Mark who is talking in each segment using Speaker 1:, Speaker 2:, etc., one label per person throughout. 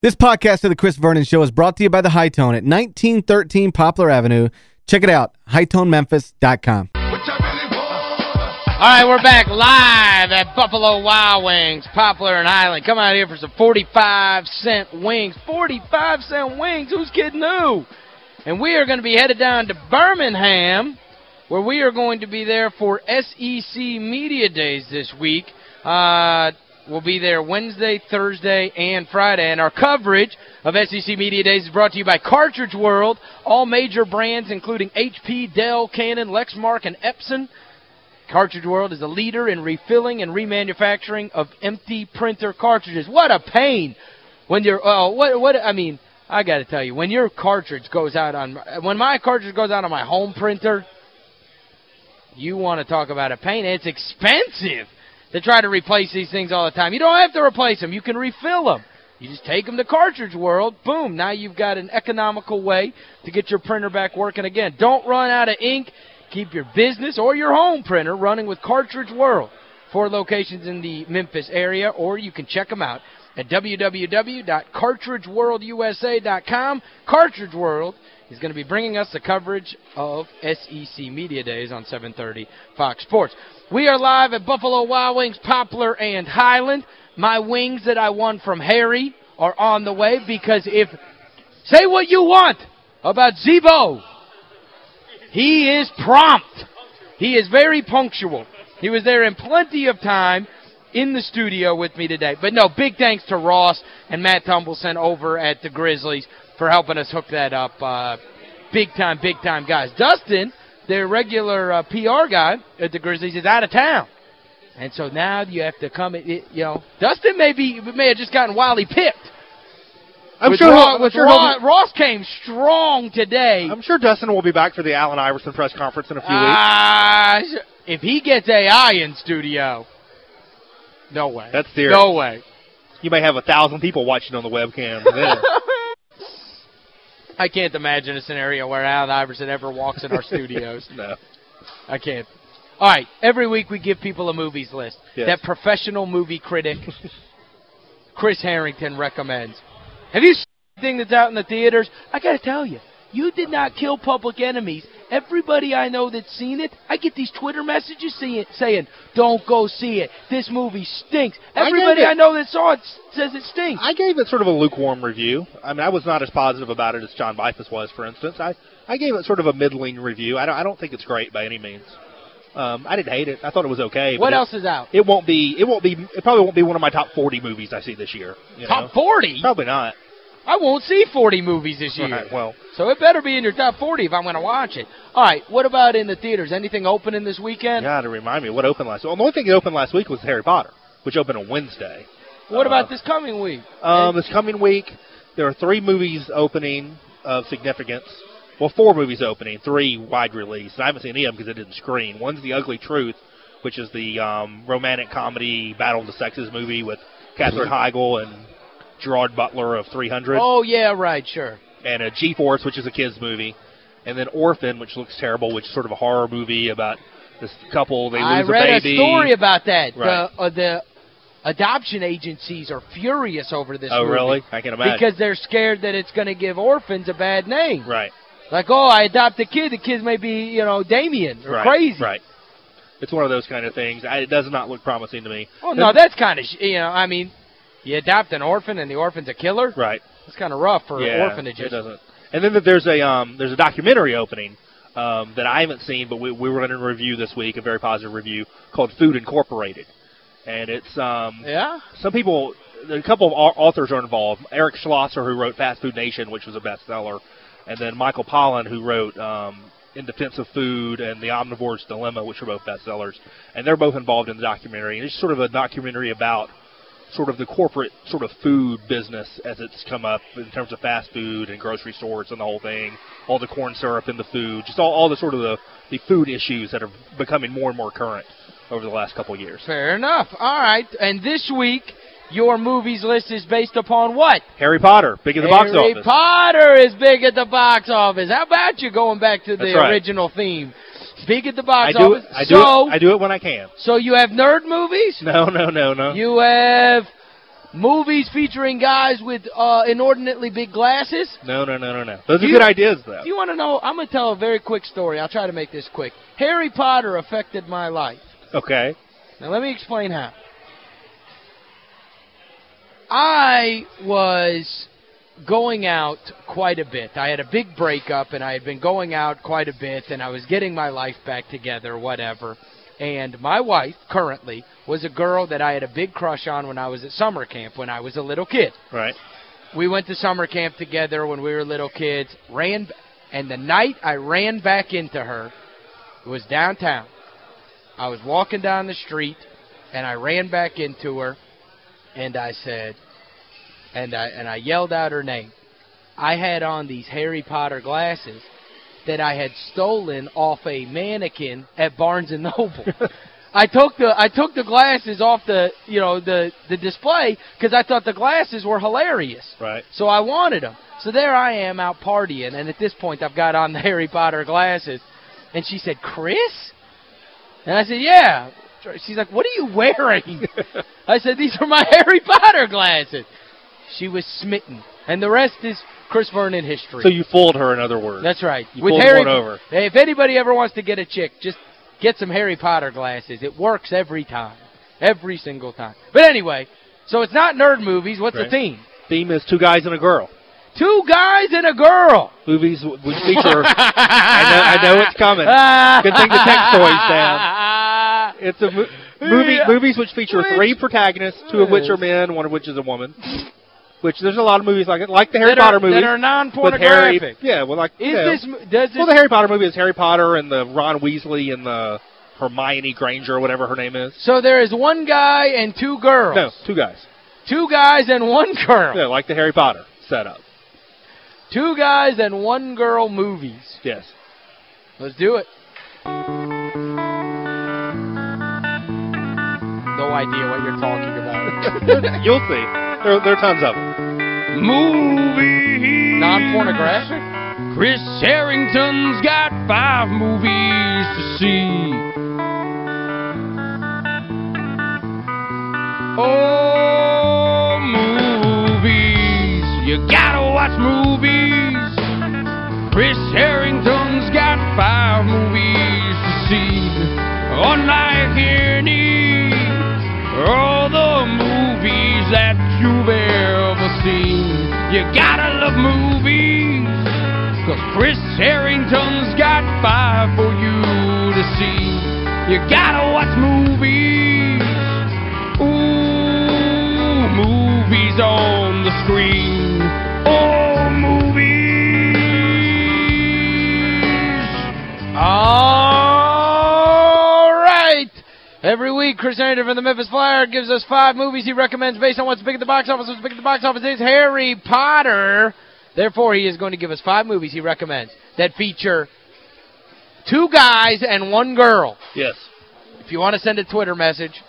Speaker 1: This podcast of the Chris Vernon Show is brought to you by the Hi-Tone at 1913 Poplar Avenue. Check it out, hightonememphis.com.
Speaker 2: All right, we're back live at Buffalo Wild Wings, Poplar and Highland. Come out here for some 45-cent wings. 45-cent wings? Who's kidding who? And we are going to be headed down to Birmingham, where we are going to be there for SEC Media Days this week. Uh We'll be there Wednesday, Thursday, and Friday. And our coverage of SEC Media Days is brought to you by Cartridge World. All major brands, including HP, Dell, Canon, Lexmark, and Epson. Cartridge World is a leader in refilling and remanufacturing of empty printer cartridges. What a pain when you're, oh, what, what, I mean, I got to tell you, when your cartridge goes out on, when my cartridge goes out on my home printer, you want to talk about a pain. It's expensive to try to replace these things all the time. You don't have to replace them. You can refill them. You just take them to Cartridge World. Boom. Now you've got an economical way to get your printer back working again. Don't run out of ink. Keep your business or your home printer running with Cartridge World. Four locations in the Memphis area, or you can check them out at www.cartridgeworldusa.com. Cartridge World is going to be bringing us the coverage of SEC Media Days on 730 Fox Sports. We are live at Buffalo Wild Wings, Poplar, and Highland. My wings that I won from Harry are on the way because if... Say what you want about Zebo. He is prompt. He is very punctual. He was there in plenty of time in the studio with me today. But no, big thanks to Ross and Matt Tumbleson over at the Grizzlies for helping us hook that up. Uh, big time, big time guys. Dustin, their regular uh, PR guy at the Grizzlies, is out of town. And so now you have to come, it, you know, Dustin may, be, may have just gotten wildly picked.
Speaker 3: I'm
Speaker 2: with
Speaker 3: sure,
Speaker 2: Ross,
Speaker 3: I'm sure
Speaker 2: Ross, Ross, came strong today.
Speaker 3: I'm sure Dustin will be back for the Allen Iverson press conference in a few
Speaker 2: uh, weeks. If he gets AI in studio, no way.
Speaker 3: That's serious.
Speaker 2: No way.
Speaker 3: You may have a thousand people watching on the webcam
Speaker 2: I can't imagine a scenario where Allen Iverson ever walks in our studios.
Speaker 3: no.
Speaker 2: I can't. All right, every week we give people a movies list.
Speaker 3: Yes.
Speaker 2: That professional movie critic, Chris Harrington, recommends. Have you seen anything that's out in the theaters? I got to tell you, you did not kill Public Enemies. Everybody I know that's seen it, I get these Twitter messages saying, saying don't go see it. This movie stinks. Everybody I, I know that saw it says it stinks.
Speaker 3: I gave it sort of a lukewarm review. I mean, I was not as positive about it as John Beifuss was, for instance. I, I gave it sort of a middling review. I don't, I don't think it's great by any means. Um, I didn't hate it. I thought it was okay.
Speaker 2: What else is out?
Speaker 3: It won't be. It won't be. It probably won't be one of my top 40 movies I see this year.
Speaker 2: top 40?
Speaker 3: Probably not.
Speaker 2: I won't see 40 movies this year.
Speaker 3: Right, well.
Speaker 2: So it better be in your top 40 if I'm going to watch it. All right, what about in the theaters? Anything opening this weekend?
Speaker 3: Yeah, to remind me, what opened last week? Well, the only thing that opened last week was Harry Potter, which opened on Wednesday.
Speaker 2: What uh, about this coming week?
Speaker 3: Um, this coming week, there are three movies opening of significance. Well, four movies opening, three wide release. I haven't seen any of them because it didn't screen. One's The Ugly Truth, which is the um, romantic comedy Battle of the Sexes movie with Katherine Heigl and Gerard Butler of 300.
Speaker 2: Oh, yeah, right, sure.
Speaker 3: And a G-Force, which is a kid's movie. And then Orphan, which looks terrible, which is sort of a horror movie about this couple, they lose
Speaker 2: I
Speaker 3: a
Speaker 2: read a story about that.
Speaker 3: Right.
Speaker 2: The, uh, the adoption agencies are furious over this
Speaker 3: Oh,
Speaker 2: movie
Speaker 3: really? I can imagine.
Speaker 2: Because they're scared that it's going to give orphans a bad name.
Speaker 3: Right.
Speaker 2: Like, oh, I adopt a kid. The kid may be, you know, Damien or
Speaker 3: right.
Speaker 2: crazy.
Speaker 3: Right. It's one of those kind of things. I, it does not look promising to me.
Speaker 2: Oh, no, that's kind of, you know, I mean, you adopt an orphan and the orphan's a killer?
Speaker 3: Right.
Speaker 2: It's kind of rough for
Speaker 3: yeah,
Speaker 2: orphanages.
Speaker 3: it doesn't. And then there's a um, there's a documentary opening um, that I haven't seen, but we, we were going to review this week, a very positive review, called Food Incorporated. And it's... Um,
Speaker 2: yeah?
Speaker 3: Some people... A couple of authors are involved. Eric Schlosser, who wrote Fast Food Nation, which was a bestseller, and then Michael Pollan, who wrote um, In Defense of Food and The Omnivore's Dilemma, which are both bestsellers. And they're both involved in the documentary. And it's sort of a documentary about sort of the corporate sort of food business as it's come up in terms of fast food and grocery stores and the whole thing, all the corn syrup in the food, just all, all the sort of the, the food issues that are becoming more and more current over the last couple of years.
Speaker 2: Fair enough. All right. And this week, your movies list is based upon what?
Speaker 3: Harry Potter, big at the
Speaker 2: Harry
Speaker 3: box office.
Speaker 2: Harry Potter is big at the box office. How about you going back to the
Speaker 3: right.
Speaker 2: original theme? Big at the box
Speaker 3: I do
Speaker 2: office.
Speaker 3: It, I,
Speaker 2: so,
Speaker 3: do it, I do it when I can.
Speaker 2: So you have nerd movies?
Speaker 3: No, no, no, no.
Speaker 2: You have movies featuring guys with uh, inordinately big glasses.
Speaker 3: No, no, no, no, no. Those are
Speaker 2: You-
Speaker 3: good ideas, though.
Speaker 2: If you want to know, I'm going to tell a very quick story. I'll try to make this quick. Harry Potter affected my life.
Speaker 3: Okay.
Speaker 2: Now, let me explain how. I was going out quite a bit. I had a big breakup, and I had been going out quite a bit, and I was getting my life back together, whatever. And my wife, currently, was a girl that I had a big crush on when I was at summer camp when I was a little kid.
Speaker 3: Right.
Speaker 2: We went to summer camp together when we were little kids. Ran, and the night I ran back into her, it was downtown. I was walking down the street, and I ran back into her, and I said, and I and I yelled out her name. I had on these Harry Potter glasses that I had stolen off a mannequin at Barnes and Noble. I took the I took the glasses off the you know the the display because I thought the glasses were hilarious.
Speaker 3: Right.
Speaker 2: So I wanted them. So there I am out partying, and at this point I've got on the Harry Potter glasses. And she said, Chris? And I said, yeah. She's like, what are you wearing? I said, these are my Harry Potter glasses. She was smitten. And the rest is Chris Vernon history.
Speaker 3: So you fooled her, in other words.
Speaker 2: That's right.
Speaker 3: You
Speaker 2: With Harry,
Speaker 3: over.
Speaker 2: Hey, If anybody ever wants to get a chick, just get some Harry Potter glasses. It works every time. Every single time. But anyway, so it's not nerd movies. What's
Speaker 3: Right.
Speaker 2: the theme?
Speaker 3: Theme is two guys and a girl.
Speaker 2: Two guys and a girl.
Speaker 3: Movies w- which feature... I know, I know it's coming. Good thing the text toy's down. It's a mo movie
Speaker 2: Yeah.
Speaker 3: movies which feature
Speaker 2: Which-
Speaker 3: three protagonists, two of which are men, one of which is a woman. Which there's a lot of movies like it, like the Harry
Speaker 2: that
Speaker 3: Potter
Speaker 2: are,
Speaker 3: movies.
Speaker 2: That are non-pornographic.
Speaker 3: Yeah, well, like
Speaker 2: Is this does this
Speaker 3: well, the Harry Potter movie is Harry Potter and the Ron Weasley and the Hermione Granger or whatever her name is.
Speaker 2: So there is one guy and two girls.
Speaker 3: No, two guys.
Speaker 2: Two guys and one girl.
Speaker 3: Yeah, like the Harry Potter setup.
Speaker 2: Two guys and one girl movies.
Speaker 3: Yes.
Speaker 2: Let's do it. No idea what you're talking about.
Speaker 3: You'll see. There, there are tons of them.
Speaker 2: Movie. Non-pornographic?
Speaker 4: Chris Harrington's got five movies to see. Oh, movies. You gotta watch movies. Chris Harrington's You gotta love movies. Cause Chris Harrington's got five for you to see. You gotta watch movies. Ooh, movies on the screen. Oh, movies.
Speaker 2: Right. Every week, Chris Harrington from the Memphis Flyer gives us five movies he recommends based on what's big at the box office. What's big at the box office is Harry Potter. Therefore, he is going to give us five movies he recommends that feature two guys and one girl.
Speaker 3: Yes.
Speaker 2: If you want to send a Twitter message,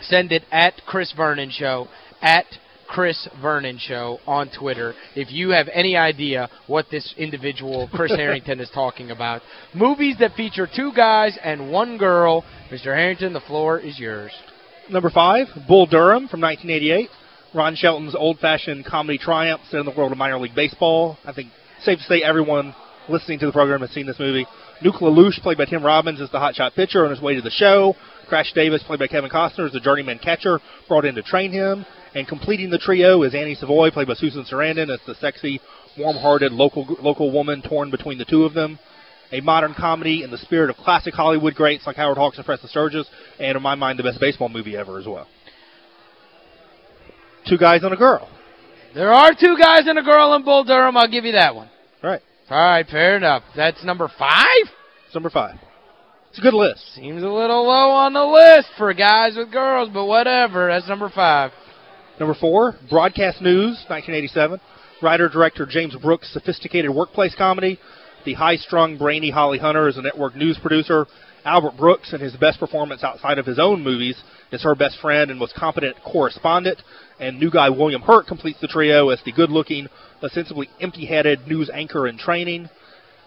Speaker 2: send it at Chris Vernon Show, at Chris Vernon Show on Twitter. If you have any idea what this individual, Chris Harrington, is talking about. Movies that feature two guys and one girl. Mr. Harrington, the floor is yours.
Speaker 3: Number five, Bull Durham from 1988. Ron Shelton's old-fashioned comedy triumph set in the world of minor league baseball. I think safe to say everyone listening to the program has seen this movie. Nuke LaLoosh, played by Tim Robbins, is the hotshot pitcher on his way to the show. Crash Davis, played by Kevin Costner, is the journeyman catcher brought in to train him. And completing the trio is Annie Savoy, played by Susan Sarandon, as the sexy, warm-hearted local local woman torn between the two of them. A modern comedy in the spirit of classic Hollywood greats like Howard Hawks and Preston Sturges, and in my mind, the best baseball movie ever as well. Two guys and a girl.
Speaker 2: There are two guys and a girl in Bull Durham. I'll give you that one.
Speaker 3: All right,
Speaker 2: All right, fair enough. That's number five?
Speaker 3: it's number five. It's a good list.
Speaker 2: Seems a little low on the list for guys with girls, but whatever. That's number five.
Speaker 3: Number four, Broadcast News, 1987. Writer-director James Brooks' sophisticated workplace comedy. The high-strung, brainy Holly Hunter is a network news producer. Albert Brooks, in his best performance outside of his own movies, is her best friend and most competent correspondent. And new guy William Hurt completes the trio as the good-looking, ostensibly empty-headed news anchor in training.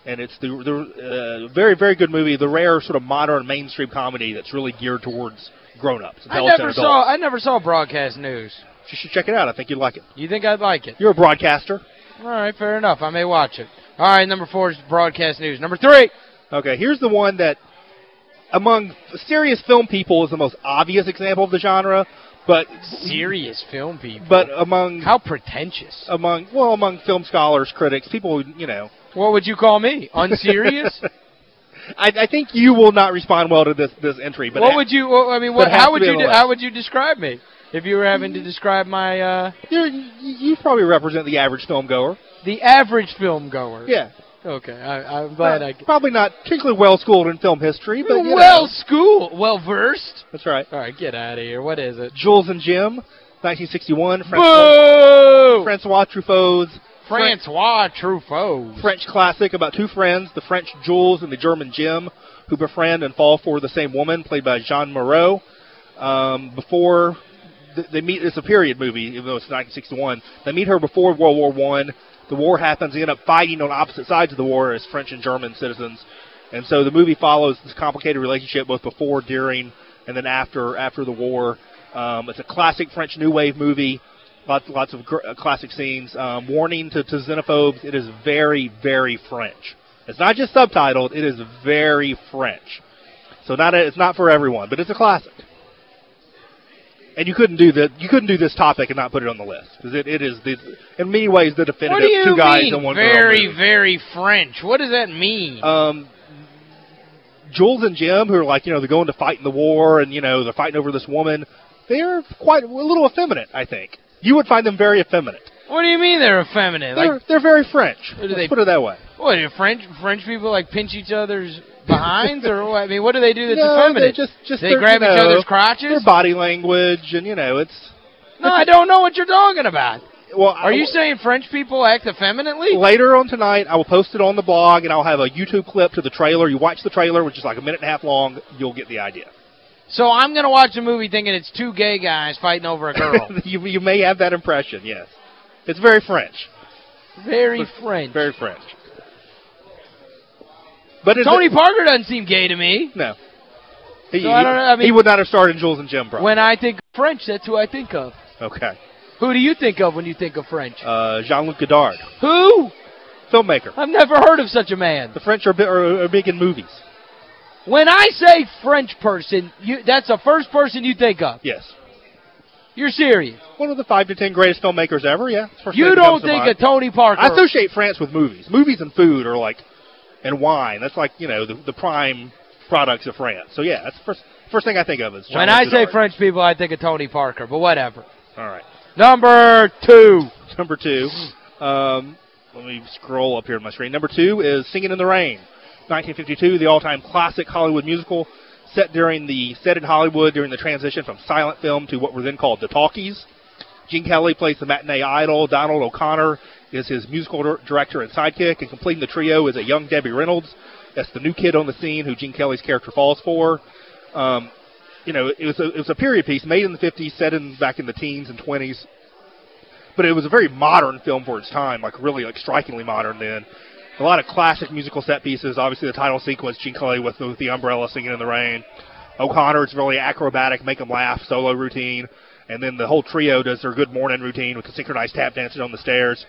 Speaker 3: And it's the, the uh, very, very good movie, the rare sort of modern mainstream comedy that's really geared towards grown-ups.
Speaker 2: I never saw. I never saw broadcast news.
Speaker 3: You should check it out. I think you'd like it.
Speaker 2: You think I'd like it?
Speaker 3: You're a broadcaster.
Speaker 2: All right, fair enough. I may watch it. All right, number four is broadcast news. Number three.
Speaker 3: Okay, here's the one that among serious film people is the most obvious example of the genre, but
Speaker 2: Serious film people.
Speaker 3: but among
Speaker 2: How pretentious.
Speaker 3: among well among film scholars, critics, people who, you know,
Speaker 2: What would you call me? Unserious?
Speaker 3: I, I think you will not respond well to this this entry. But
Speaker 2: what would you I mean what how would you how would you describe me if you were having to describe my uh
Speaker 3: you you probably represent the average film goer.
Speaker 2: the average film goer?
Speaker 3: Yeah,
Speaker 2: Okay. I I'm glad I
Speaker 3: probably not particularly well schooled in film history, but Well-schooled!
Speaker 2: well versed.
Speaker 3: that's right.
Speaker 2: All right, get out of here. What is it?
Speaker 3: Jules and Jim, 1961. French,
Speaker 2: Boo!
Speaker 3: Francois Truffaut's
Speaker 2: Francois Truffaut.
Speaker 3: French classic about two friends, the French Jules and the German Jim, who befriend and fall for the same woman, played by Jeanne Moreau. Um, before they meet, it's a period movie, even though it's 1961. They meet her before World War One. The war happens. They end up fighting on opposite sides of the war as French and German citizens. And so the movie follows this complicated relationship both before, during, and then after after the war. Um, it's a classic French New Wave movie. Lots lots of gr- uh, classic scenes. Um, warning to, to xenophobes: it is very very French. It's not just subtitled; it is very French. So not a, it's not for everyone, but it's a classic. And you couldn't do that. You couldn't do this topic and not put it on the list because it, it is the, in many ways the definitive
Speaker 2: What do you
Speaker 3: two guys
Speaker 2: mean
Speaker 3: and one
Speaker 2: very,
Speaker 3: girl.
Speaker 2: very French? What does that mean?
Speaker 3: Um, Jules and Jim, who are like you know they're going to fight in the war and you know they're fighting over this woman, they're quite a little effeminate. I think you would find them very effeminate.
Speaker 2: what do you mean they're effeminate?
Speaker 3: They're
Speaker 2: Like,
Speaker 3: they're very French. Let's
Speaker 2: they-
Speaker 3: put it that way.
Speaker 2: what, do French French people like pinch each other's behinds? or what? I mean, what do they do that's
Speaker 3: no,
Speaker 2: effeminate?
Speaker 3: They just just
Speaker 2: They grab
Speaker 3: you
Speaker 2: each
Speaker 3: know,
Speaker 2: other's crotches?
Speaker 3: Their body language and you know it's.
Speaker 2: no, I don't know what you're talking about.
Speaker 3: Well,
Speaker 2: Are you saying French people act effeminately?
Speaker 3: later on tonight? I will post it on the blog and I'll have a YouTube clip to the trailer. You watch the trailer, which is like a minute and a half long. You'll get the idea.
Speaker 2: So I'm going to watch a movie thinking it's two gay guys fighting over a girl.
Speaker 3: you you may have that impression. Yes, it's very French.
Speaker 2: Very French.
Speaker 3: Very French. But
Speaker 2: Tony Parker doesn't seem gay to me.
Speaker 3: No. He,
Speaker 2: So I don't know, I mean-
Speaker 3: he would not have started Jules and Jim, probably.
Speaker 2: When I think French, that's who I think of.
Speaker 3: okay.
Speaker 2: Who do you think of when you think of French?
Speaker 3: Uh, Jean-Luc Godard,
Speaker 2: Who?
Speaker 3: filmmaker.
Speaker 2: I've never heard of such a man.
Speaker 3: The French are, are, are big in movies.
Speaker 2: When I say French person, you that's the first person you think of.
Speaker 3: Yes.
Speaker 2: You're serious.
Speaker 3: One of the five to ten greatest filmmakers ever, yeah. It's the first thing
Speaker 2: You don't think of Tony Parker.
Speaker 3: I associate France with movies. Movies and food are like, and wine. That's like, you know, the, the prime products of France. So, yeah, that's the first, first thing I think of is
Speaker 2: when I say. French people, I think of Tony Parker, but whatever.
Speaker 3: All right.
Speaker 2: Number two.
Speaker 3: Number two, um, let me scroll up here on my screen. Number two is Singing in the Rain, 1952, the all-time classic Hollywood musical set during the set in Hollywood during the transition from silent film to what were then called the talkies. Gene Kelly plays the matinee idol. Donald O'Connor is his musical director and sidekick, and completing the trio is a young Debbie Reynolds. That's the new kid on the scene who Gene Kelly's character falls for. Um, you know, it was a, it was a period piece made in the 50s, set in back in the teens and 20s but it was a very modern film for its time, like really like strikingly modern then. A lot of classic musical set pieces. Obviously, the title sequence, Gene Kelly with the, with the umbrella singing in the rain. O'Connor, it's really acrobatic, make 'em laugh solo routine, and then the whole trio does their good morning routine with the synchronized tap dancing on the stairs.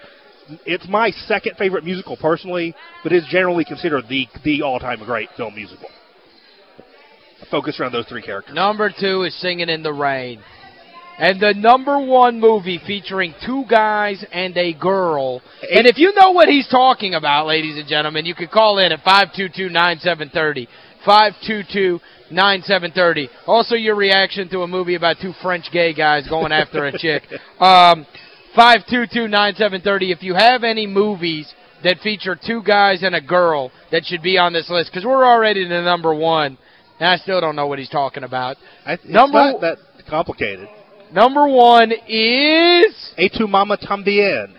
Speaker 3: It's my second favorite musical personally, but it's generally considered the the all time great film musical. Focus around those three characters.
Speaker 2: Number two is Singing in the Rain. And the number one movie featuring two guys and a girl. And if you know what he's talking about, ladies and gentlemen, you can call in at 522-9730. 522-9730. Also your reaction to a movie about two French gay guys going after a chick. Um, 522-9730. If you have any movies that feature two guys and a girl that should be on this list, because we're already to number one, and I still don't know what he's talking about.
Speaker 3: I, it's
Speaker 2: Number-
Speaker 3: not that complicated.
Speaker 2: Number one is...
Speaker 3: Et tu mama tambien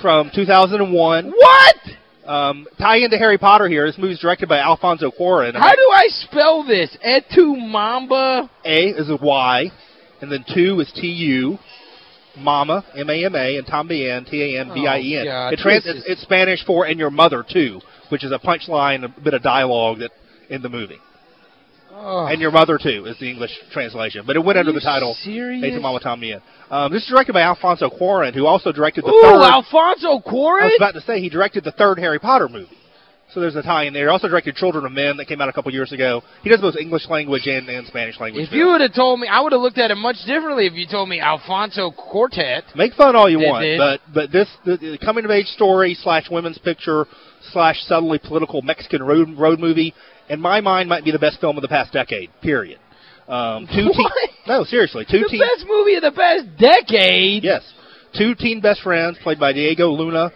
Speaker 3: from 2001.
Speaker 2: What?
Speaker 3: Um, tie into Harry Potter here. This movie's directed by Alfonso Cuarón.
Speaker 2: How do I spell this? Etu Mamba?
Speaker 3: A is a Y, and then two is T U. Mama, M-A-M-A, and Tambien, T-A-M-B-I-E-N.
Speaker 2: Oh,
Speaker 3: it trans- it's, it's Spanish for "and your mother too," which is a punchline, a bit of dialogue that in the movie.
Speaker 2: Oh.
Speaker 3: And Your Mother Too is the English translation, but it went
Speaker 2: Are
Speaker 3: under the title
Speaker 2: serious?
Speaker 3: Hey to Mama Tambien. Um, this is directed by Alfonso Cuarón, who also directed the
Speaker 2: Ooh,
Speaker 3: third.
Speaker 2: Alfonso Cuarón?
Speaker 3: I was about to say he directed the third Harry Potter movie. So there's a tie in there. He also directed Children of Men that came out a couple years ago. He does both English language and, and Spanish language.
Speaker 2: If you would have told me, I would have looked at it much differently if you told me Alfonso Quartet.
Speaker 3: Make fun all you want, but but this the, the coming of age story slash women's picture slash subtly political Mexican road road movie, in my mind, might be the best film of the past decade. Period. Um, two teen,
Speaker 2: What?
Speaker 3: no, seriously, two
Speaker 2: The
Speaker 3: teen,
Speaker 2: best movie of the past decade.
Speaker 3: yes, two teen best friends played by Diego Luna,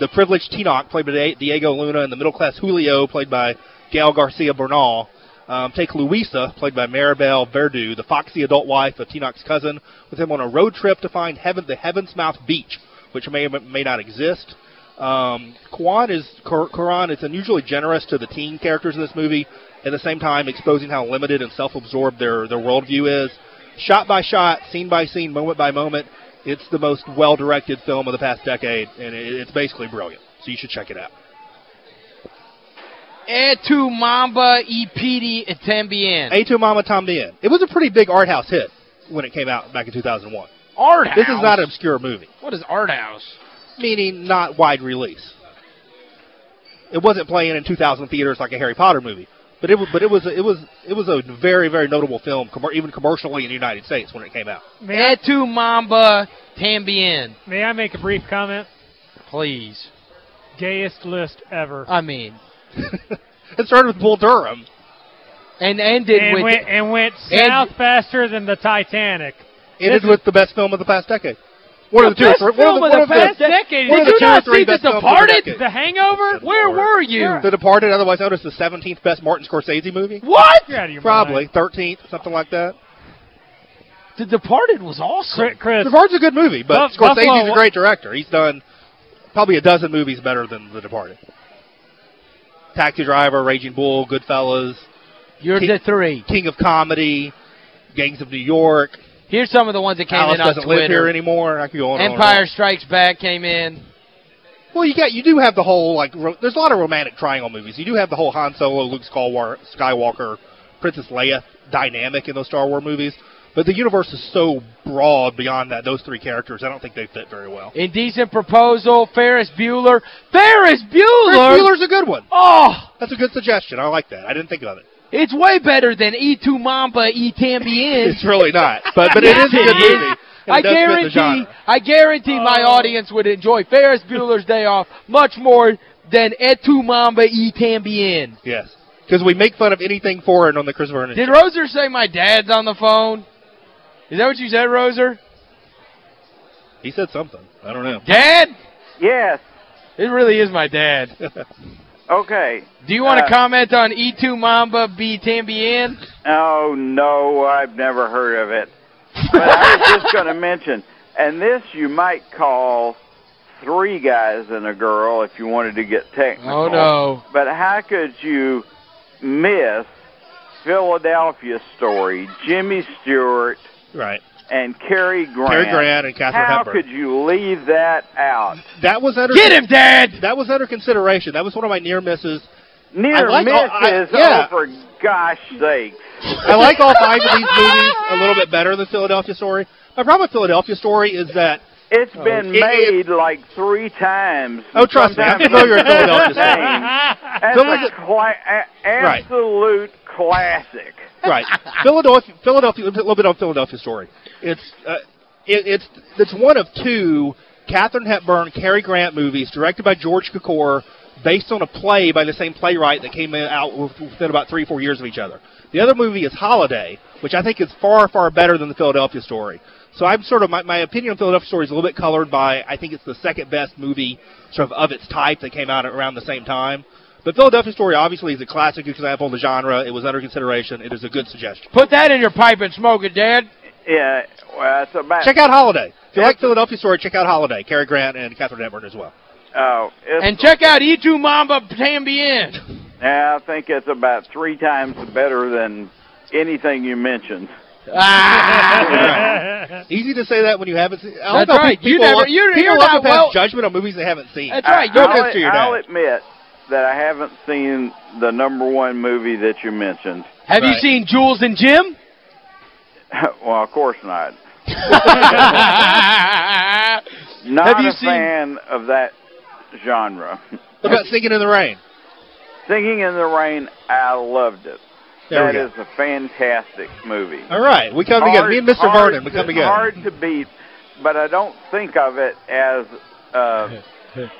Speaker 3: the privileged Tenoch played by Diego Luna, and the middle class Julio played by Gael Garcia Bernal. Um, take Luisa, played by Maribel Verdu, the foxy adult wife of Tenoch's cousin, with him on a road trip to find heaven, the Heaven's Mouth Beach, which may or may not exist. Um, Kwan is Qur- Cuarón is unusually generous to the teen characters in this movie, at the same time exposing how limited and self-absorbed their their worldview is. Shot by shot, scene by scene, moment by moment, it's the most well-directed film of the past decade, and it's basically brilliant. So you should check it out.
Speaker 2: Et tu Mamba Pidi et Tambien.
Speaker 3: A to Mama Tambien. It was a pretty big art house hit when it came out back in 2001.
Speaker 2: Art House.
Speaker 3: This is not an obscure movie,
Speaker 2: What is Art House?
Speaker 3: meaning not wide release. It wasn't playing in 2,000 theaters like a Harry Potter movie, but it was but it was it was it was a very very notable film, commer- even commercially in the United States when it came out.
Speaker 5: May I,
Speaker 2: Mamba Tambien.
Speaker 5: may I make a brief comment?
Speaker 2: Please.
Speaker 5: Gayest list ever.
Speaker 2: I mean,
Speaker 3: it started with Bull Durham.
Speaker 2: and ended
Speaker 5: and
Speaker 2: with
Speaker 5: went and went
Speaker 2: and-
Speaker 5: south faster than the Titanic.
Speaker 3: Ended
Speaker 5: This
Speaker 3: with the best film of the past decade. One of the two or three.
Speaker 5: film
Speaker 3: one
Speaker 5: of
Speaker 3: of
Speaker 5: the
Speaker 3: one
Speaker 5: past
Speaker 3: of
Speaker 5: decade.
Speaker 2: Did you not see The
Speaker 3: best films of
Speaker 2: Departed?
Speaker 3: decade.
Speaker 5: The Hangover?
Speaker 2: Where were you?
Speaker 3: The Departed, otherwise known as the 17th best Martin Scorsese movie.
Speaker 2: What?
Speaker 5: You're out of your
Speaker 3: Probably
Speaker 5: mind.
Speaker 3: 13th, something like that.
Speaker 2: The Departed was awesome.
Speaker 5: Chris, Chris
Speaker 3: The Departed's a good movie, but
Speaker 5: Buff-
Speaker 3: Scorsese's
Speaker 5: Buffalo-
Speaker 3: a great director. He's done probably a dozen movies better than The Departed. Taxi Driver, Raging Bull, Goodfellas,
Speaker 2: You're
Speaker 3: King-
Speaker 2: the three.
Speaker 3: King of Comedy, Gangs of New York.
Speaker 2: Here's some of the ones that came
Speaker 3: Alice
Speaker 2: in on
Speaker 3: doesn't live here anymore. I could go on. and on and
Speaker 2: Empire
Speaker 3: on.
Speaker 2: Strikes Back came in.
Speaker 3: Well, you got you do have the whole like ro- there's a lot of romantic triangle movies. You do have the whole Han Solo, Luke Skywalker, Skywalker, Princess Leia dynamic in those Star Wars movies. But the universe is so broad beyond that. Those three characters, I don't think they fit very well.
Speaker 2: Indecent Proposal, Ferris Bueller. Ferris Bueller!
Speaker 3: Ferris Bueller's a good one.
Speaker 2: Oh,
Speaker 3: That's a good suggestion. I like that. I didn't think of it.
Speaker 2: It's way better than E Tu Mamba E Tambien.
Speaker 3: It's really not, but but it is a good movie.
Speaker 2: I
Speaker 3: it does fit the
Speaker 2: guarantee. I guarantee my
Speaker 5: Oh.
Speaker 2: audience would enjoy Ferris Bueller's Day Off much more than Et tu Mamba E Tambien.
Speaker 3: Yes, because we make fun of anything foreign on the Chris Vernon.
Speaker 2: Did
Speaker 3: show.
Speaker 2: Roser say my dad's on the phone? Is that what you said, Roser?
Speaker 3: He said something. I don't know.
Speaker 2: Dad?
Speaker 6: Yes.
Speaker 2: It really is my dad.
Speaker 6: Okay.
Speaker 2: Do you want to
Speaker 6: Uh,
Speaker 2: comment on E2 Mamba B Tambien?
Speaker 6: Oh no, I've never heard of it. But I was just going to mention, and this you might call three guys and a girl if you wanted to get technical.
Speaker 2: Oh, no.
Speaker 6: But how could you miss Philadelphia Story, Jimmy Stewart,
Speaker 3: right.
Speaker 6: And Cary Grant?
Speaker 3: Cary Grant and Katharine
Speaker 6: How
Speaker 3: Hepburn.
Speaker 6: could you leave that out?
Speaker 3: That was under
Speaker 2: Get him, Dad!
Speaker 3: That was under consideration. That was one of my near misses.
Speaker 6: Near
Speaker 3: like all- I-
Speaker 6: misses,
Speaker 3: yeah.
Speaker 6: oh for gosh sakes.
Speaker 3: I like all five of these movies a little bit better than Philadelphia Story. My problem with Philadelphia Story is that
Speaker 6: It's
Speaker 3: Oh,
Speaker 6: been
Speaker 3: it-
Speaker 6: made like three times.
Speaker 3: Oh, trust me, I'm
Speaker 6: Sometimes
Speaker 3: familiar with Philadelphia
Speaker 6: same.
Speaker 3: Story.
Speaker 6: That's
Speaker 3: Philadelphia-
Speaker 6: a cla- a- absolute classic.
Speaker 3: right. Philadelphia, Philadelphia. A little bit on Philadelphia Story. It's uh, it, it's it's one of two Katharine Hepburn, Cary Grant movies directed by George Cukor, based on a play by the same playwright that came out within about three four years of each other. The other movie is Holiday, which I think is far far better than the Philadelphia Story. So I'm sort of my, my opinion on Philadelphia Story is a little bit colored by I think it's the second best movie sort of of its type that came out around the same time. But Philadelphia Story obviously is a classic example of the genre. It was under consideration. It is a good suggestion.
Speaker 2: Put that in your pipe and smoke it, Dad.
Speaker 6: Yeah, well, it's about.
Speaker 3: Check out Holiday. If you like Philadelphia Story, check out Holiday. Cary Grant and Katharine Hepburn as well.
Speaker 6: Oh, it's,
Speaker 2: And check out E tu Mamba Tambien.
Speaker 6: yeah, I think it's about three times better than anything you mentioned.
Speaker 2: Ah.
Speaker 3: Easy to say that when you haven't seen. I
Speaker 2: That's right.
Speaker 3: People
Speaker 2: You never- you're-
Speaker 3: people
Speaker 2: you're not
Speaker 3: pass
Speaker 2: well-
Speaker 3: judgment on movies they haven't seen.
Speaker 2: That's right. You're
Speaker 6: I'll,
Speaker 3: offense to your
Speaker 6: I'll
Speaker 3: dad.
Speaker 6: admit, that I haven't seen the number one movie that you mentioned.
Speaker 2: Have you seen Jules and Jim?
Speaker 6: well, of course not.
Speaker 2: Have
Speaker 6: Not
Speaker 2: you
Speaker 6: a
Speaker 2: seen-
Speaker 6: fan of that genre.
Speaker 3: What about Singing in the Rain?
Speaker 6: Singing in the Rain, I loved it.
Speaker 3: There
Speaker 6: That is a fantastic movie.
Speaker 3: All right, we come together. Me and Mr.
Speaker 6: hard
Speaker 3: Vernon, we come together.
Speaker 6: Hard to beat, but I don't think of it as, uh,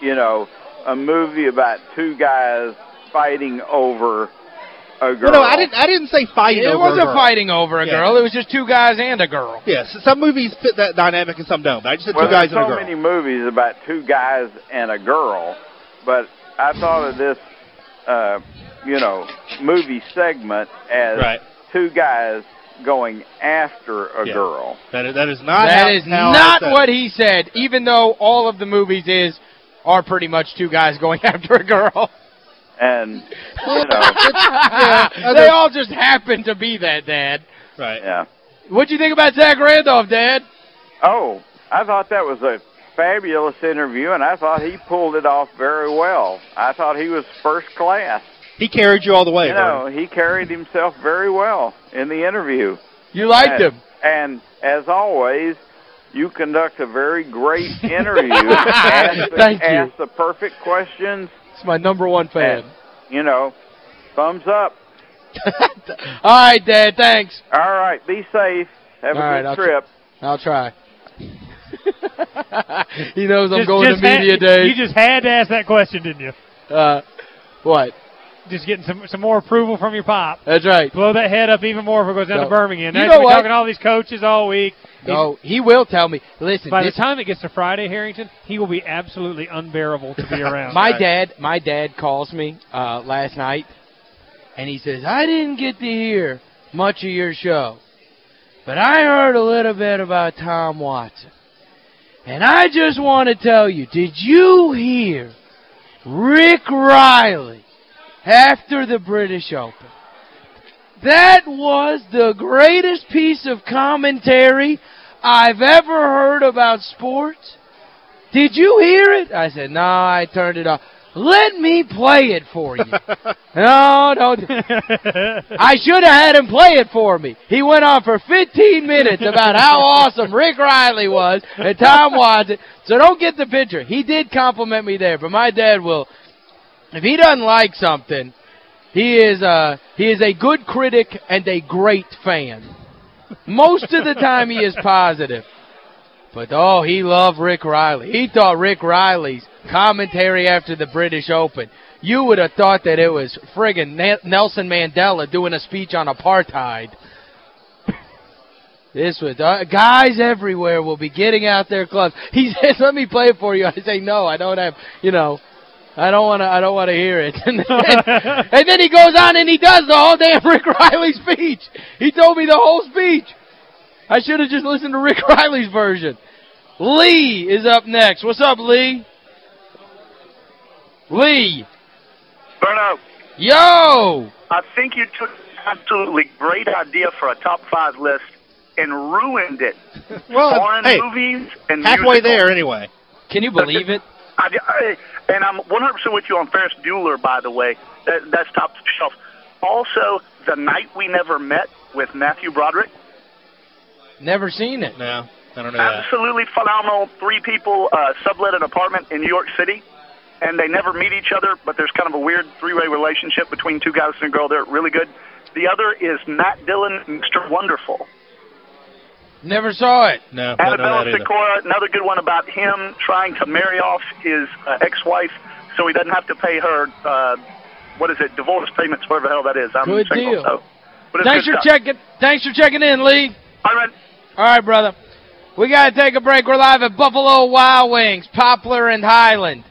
Speaker 6: you know, a movie about two guys fighting over a girl.
Speaker 3: Well, no, I didn't. I didn't say fighting
Speaker 2: It wasn't
Speaker 3: a girl.
Speaker 2: fighting over a
Speaker 3: Yeah.
Speaker 2: girl. It was just two guys and a girl.
Speaker 3: Yes, some movies fit that dynamic and some don't. But I just said
Speaker 6: well,
Speaker 3: two guys
Speaker 6: there's
Speaker 3: and a girl.
Speaker 6: so many movies about two guys and a girl, but I thought of this, uh, you know, movie segment as
Speaker 3: Right.
Speaker 6: two guys going after a
Speaker 3: Yeah.
Speaker 6: girl.
Speaker 3: That is, that is not.
Speaker 2: That
Speaker 3: how-
Speaker 2: is
Speaker 3: how
Speaker 2: not what he said, even though all of the movies is are pretty much two guys going after a girl.
Speaker 6: And, you know,
Speaker 3: yeah,
Speaker 2: they all just happen to be that, Dad.
Speaker 3: Right.
Speaker 6: yeah.
Speaker 2: What'd you think about Zach Randolph, Dad?
Speaker 6: Oh, I thought that was a fabulous interview, and I thought he pulled it off very well. I thought he was first class.
Speaker 3: He carried you all the way.
Speaker 6: You know, he carried himself very well in the interview.
Speaker 2: You liked
Speaker 6: and,
Speaker 2: him.
Speaker 6: And as always, you conduct a very great interview. ask, the,
Speaker 2: Thank you.
Speaker 6: ask the perfect questions.
Speaker 2: It's my number one fan.
Speaker 6: And, you know, thumbs up.
Speaker 2: all right, Dad, thanks.
Speaker 6: All right, be safe. Have a
Speaker 2: All right,
Speaker 6: good
Speaker 2: I'll
Speaker 6: trip.
Speaker 2: I'll try. he knows I'm going to
Speaker 5: just had-
Speaker 2: media day.
Speaker 5: You just had to ask that question, didn't you?
Speaker 2: uh, what?
Speaker 5: Just getting some some more approval from your pop.
Speaker 2: That's right.
Speaker 5: Blow that head up even more if it goes down
Speaker 2: No.
Speaker 5: to Birmingham.
Speaker 2: You
Speaker 5: Now
Speaker 2: know what?
Speaker 5: talking to all these coaches all week.
Speaker 2: No, he will tell me. Listen,
Speaker 5: By the time it gets to Friday, Harrington, he will be absolutely unbearable to be around.
Speaker 2: my dad, my dad calls me uh, last night, and he says, I didn't get to hear much of your show, but I heard a little bit about Tom Watson. And I just want to tell you, did you hear Rick Reilly after the British Open? That was the greatest piece of commentary I've ever heard about sports. Did you hear it? I said, no, I turned it off. Let me play it for you. no, don't. I should have had him play it for me. He went on for 15 minutes about how awesome Rick Reilly was and Tom Watson. So don't get the picture. He did compliment me there, but my dad will, if he doesn't like something, he is uh he is a good critic and a great fan. Most of the time he is positive. But, oh, he loved Rick Reilly. He thought Rick Reilly's commentary after the British Open, you would have thought that it was friggin' Nelson Mandela doing a speech on apartheid. This was, uh, guys everywhere will be getting out their clubs. He says, let me play it for you. I say, no, I don't have, you know, I don't want to I don't want to hear it. and, then, and then he goes on and he does the whole damn Rick Reilly speech. He told me the whole speech. I should have just listened to Rick Reilly's version. Lee is up next. What's up, Lee? Lee.
Speaker 7: Verno,
Speaker 2: Yo!
Speaker 7: I think you took an absolutely great idea for a top five list and ruined it.
Speaker 3: Well,
Speaker 7: Foreign
Speaker 3: hey,
Speaker 7: movies and
Speaker 3: halfway
Speaker 7: musicals.
Speaker 3: there anyway.
Speaker 2: Can you believe it?
Speaker 7: I, I, and I'm 100% with you on Ferris Bueller, by the way. That, that's top shelf. Also, The Night We Never Met with Matthew Broderick.
Speaker 2: Never seen it.
Speaker 3: No, I don't know that.
Speaker 7: Absolutely phenomenal. Three people uh, sublet an apartment in New York City, and they never meet each other, but there's kind of a weird three-way relationship between two guys and a girl. They're really good. The other is Matt Dillon, Mr. Wonderful.
Speaker 2: Never saw it.
Speaker 3: No, don't know
Speaker 7: Annabelle
Speaker 3: that either.
Speaker 7: Another good one about him trying to marry off his uh, ex-wife so he doesn't have to pay her, uh, what is it, divorce payments, whatever the hell that is. I'm
Speaker 2: Good
Speaker 7: single,
Speaker 2: deal.
Speaker 7: So, but it's
Speaker 2: Thanks
Speaker 7: good
Speaker 2: for
Speaker 7: stuff.
Speaker 2: checking thanks for checking in, Lee.
Speaker 7: All right.
Speaker 2: All right, brother. We got to take a break. We're live at Buffalo Wild Wings, Poplar and Highland.